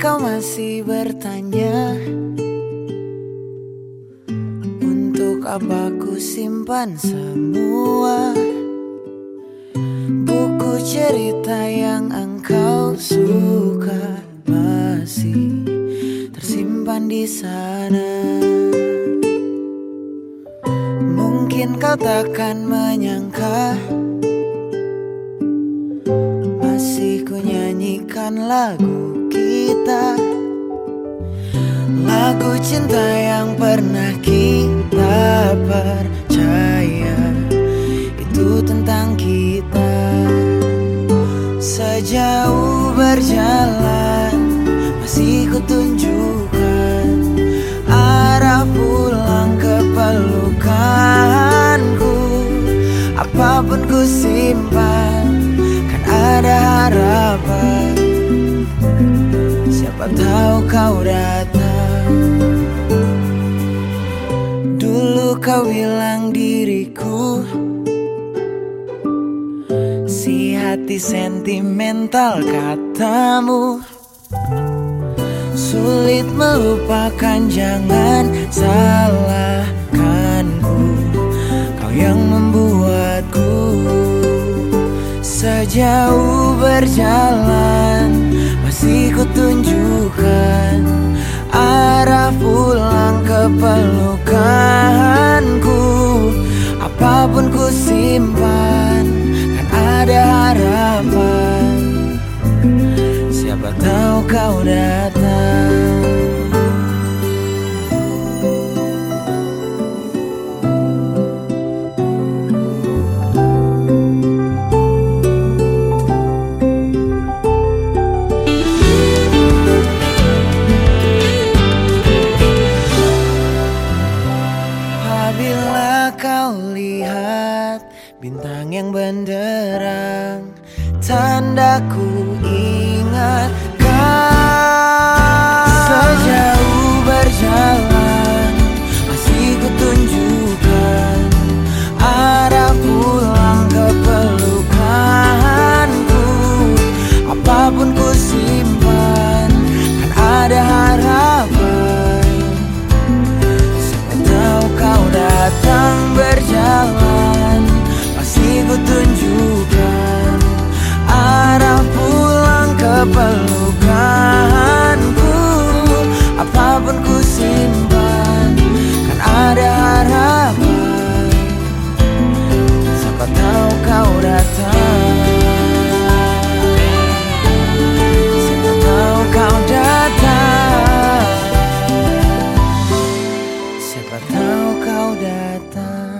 masih bertanya Untuk apa ku simpan semua Buku cerita yang engkau suka? Masih tersimpan di sana. Mungkin kau takkan menyangka Masih ku nyanyikan lagu kita. Lagu cinta yang pernah kita percaya Itu tentang kita. Sejauh berjalan Masih ku tunjukkan. Arah pulang ke pelukanku Apa pun ku simpan Kan ada harapan kau datang. Dulu kau bilang diriku Si hati sentimental katamu. Sulit melupakan jangan salahkanku. Kau yang membuatku Sejauh berjalan Masih ku tunjukkan Arah pulang ke pelukanku bintang yang benderang. Tandaku ingatkan kau datang